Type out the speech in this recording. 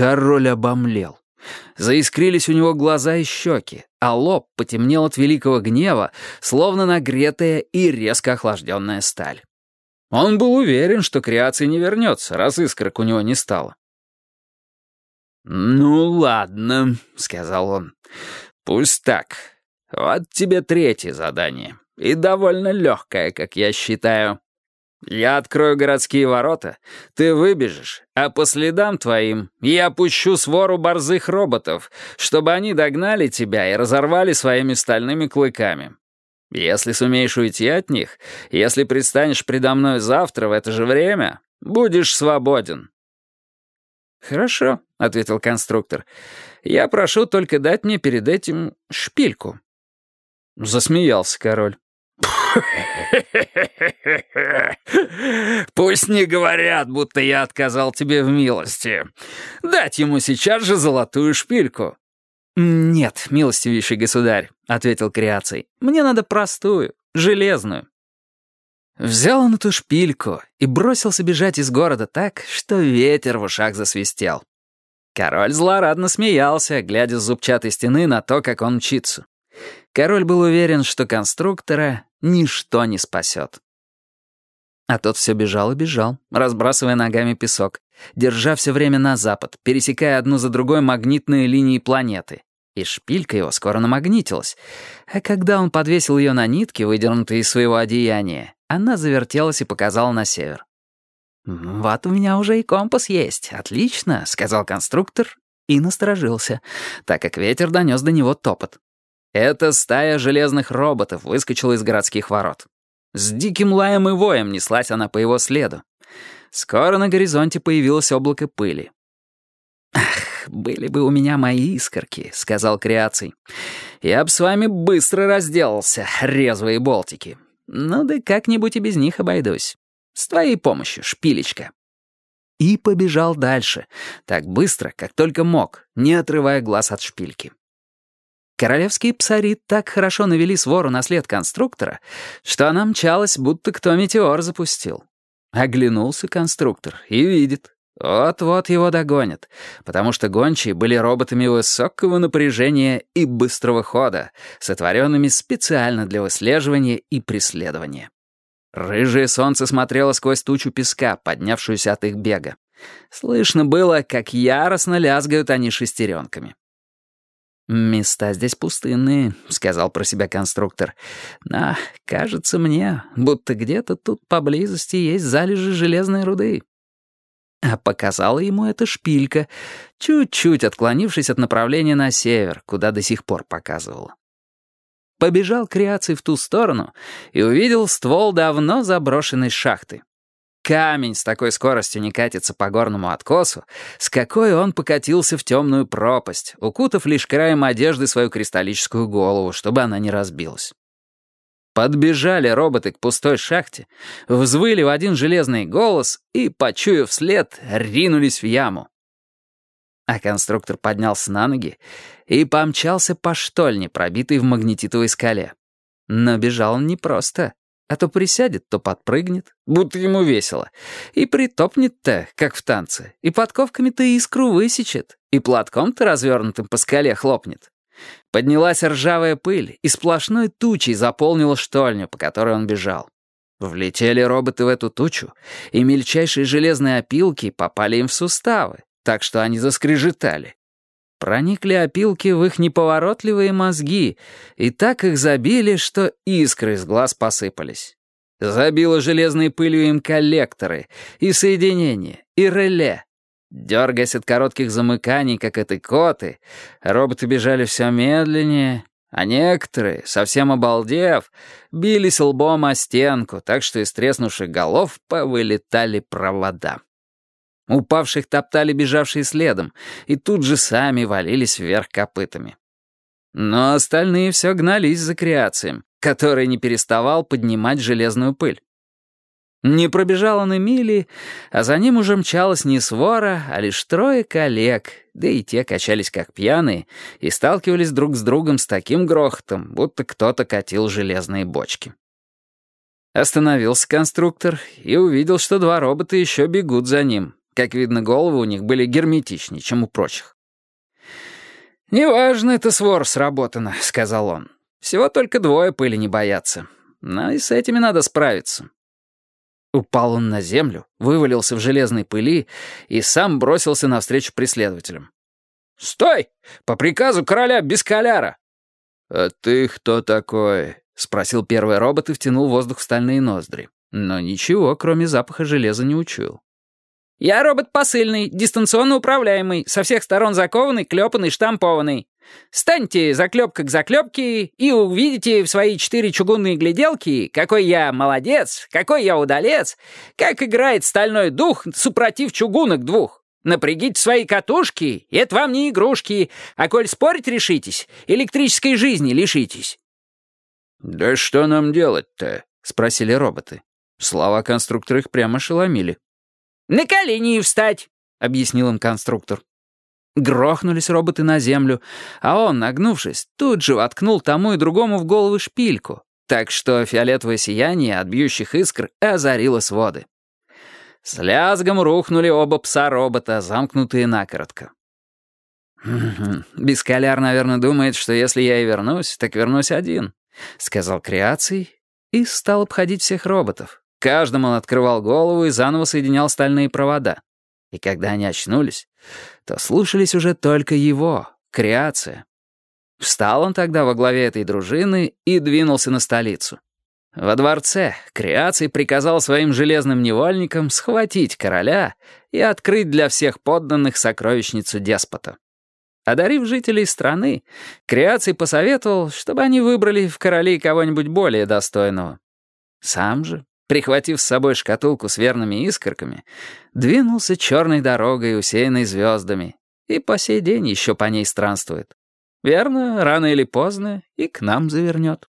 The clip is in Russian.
Король обомлел. Заискрились у него глаза и щеки, а лоб потемнел от великого гнева, словно нагретая и резко охлажденная сталь. Он был уверен, что креация не вернется, раз искорок у него не стало. «Ну ладно», — сказал он, — «пусть так. Вот тебе третье задание, и довольно легкое, как я считаю. Я открою городские ворота, ты выбежишь, а по следам твоим я пущу свору борзых роботов, чтобы они догнали тебя и разорвали своими стальными клыками. Если сумеешь уйти от них, если предстанешь предо мной завтра в это же время, будешь свободен». «Хорошо», — ответил конструктор. «Я прошу только дать мне перед этим шпильку». Засмеялся король. «Пусть не говорят, будто я отказал тебе в милости. Дать ему сейчас же золотую шпильку». «Нет, милостивейший государь», — ответил Креаций. «Мне надо простую, железную». Взял он эту шпильку и бросился бежать из города так, что ветер в ушах засвистел. Король злорадно смеялся, глядя с зубчатой стены на то, как он мчится. Король был уверен, что конструктора ничто не спасет. А тот все бежал и бежал, разбрасывая ногами песок, держа все время на запад, пересекая одну за другой магнитные линии планеты. И шпилька его скоро намагнитилась. А когда он подвесил ее на нитки, выдернутые из своего одеяния, она завертелась и показала на север. «Вот у меня уже и компас есть. Отлично», — сказал конструктор и насторожился, так как ветер донес до него топот. Эта стая железных роботов выскочила из городских ворот. С диким лаем и воем неслась она по его следу. Скоро на горизонте появилось облако пыли. «Ах, были бы у меня мои искорки», — сказал Креаций. «Я б с вами быстро разделался, резвые болтики. Ну да как-нибудь и без них обойдусь. С твоей помощью, шпилечка». И побежал дальше, так быстро, как только мог, не отрывая глаз от шпильки. Королевские псари так хорошо навели свору на след конструктора, что она мчалась, будто кто метеор запустил. Оглянулся конструктор и видит. Вот-вот его догонят, потому что гончие были роботами высокого напряжения и быстрого хода, сотворенными специально для выслеживания и преследования. Рыжее солнце смотрело сквозь тучу песка, поднявшуюся от их бега. Слышно было, как яростно лязгают они шестеренками. «Места здесь пустынные», — сказал про себя конструктор. «Но кажется мне, будто где-то тут поблизости есть залежи железной руды». А показала ему эта шпилька, чуть-чуть отклонившись от направления на север, куда до сих пор показывала. Побежал Креаций в ту сторону и увидел ствол давно заброшенной шахты. Камень с такой скоростью не катится по горному откосу, с какой он покатился в темную пропасть, укутав лишь краем одежды свою кристаллическую голову, чтобы она не разбилась. Подбежали роботы к пустой шахте, взвыли в один железный голос и, почуяв след, ринулись в яму. А конструктор поднялся на ноги и помчался по штольне, пробитой в магнетитовой скале. Но бежал он непросто. А то присядет, то подпрыгнет, будто ему весело. И притопнет-то, как в танце, и подковками-то искру высечет, и платком-то развернутым по скале хлопнет. Поднялась ржавая пыль, и сплошной тучей заполнила штольню, по которой он бежал. Влетели роботы в эту тучу, и мельчайшие железные опилки попали им в суставы, так что они заскрежетали. Проникли опилки в их неповоротливые мозги, и так их забили, что искры из глаз посыпались. Забило железной пылью им коллекторы, и соединения, и реле. Дергаясь от коротких замыканий, как этой коты, роботы бежали все медленнее, а некоторые, совсем обалдев, бились лбом о стенку, так что из треснувших голов повылетали провода. Упавших топтали бежавшие следом, и тут же сами валились вверх копытами. Но остальные все гнались за креацием, который не переставал поднимать железную пыль. Не пробежал он и мили, а за ним уже мчалась не свора, а лишь трое коллег, да и те качались как пьяные и сталкивались друг с другом с таким грохотом, будто кто-то катил железные бочки. Остановился конструктор и увидел, что два робота еще бегут за ним, Как видно, головы у них были герметичнее, чем у прочих. «Неважно, это свор сработано», — сказал он. «Всего только двое пыли не боятся. Но и с этими надо справиться». Упал он на землю, вывалился в железной пыли и сам бросился навстречу преследователям. «Стой! По приказу короля Бескаляра!» «А ты кто такой?» — спросил первый робот и втянул воздух в стальные ноздри. Но ничего, кроме запаха железа, не учуял. «Я робот посыльный, дистанционно управляемый, со всех сторон закованный, клепанный, штампованный. Станьте заклепка к заклепке и увидите в свои четыре чугунные гляделки, какой я молодец, какой я удалец, как играет стальной дух, супротив чугунок двух. Напрягите свои катушки, это вам не игрушки, а коль спорить решитесь, электрической жизни лишитесь». «Да что нам делать-то?» — спросили роботы. Слова конструктора их прямо шеломили. «На колени встать», — объяснил им конструктор. Грохнулись роботы на землю, а он, нагнувшись, тут же воткнул тому и другому в голову шпильку, так что фиолетовое сияние от бьющих искр озарило своды. С лязгом рухнули оба пса-робота, замкнутые накоротко. «Бескаляр, наверное, думает, что если я и вернусь, так вернусь один», — сказал Креаций и стал обходить всех роботов. Каждому он открывал голову и заново соединял стальные провода. И когда они очнулись, то слушались уже только его, креация. Встал он тогда во главе этой дружины и двинулся на столицу. Во дворце Креаций приказал своим железным невольникам схватить короля и открыть для всех подданных сокровищницу деспота. Одарив жителей страны, Креаций посоветовал, чтобы они выбрали в королей кого-нибудь более достойного. Сам же прихватив с собой шкатулку с верными искорками, двинулся черной дорогой, усеянной звездами, и по сей день еще по ней странствует. Верно, рано или поздно и к нам завернет.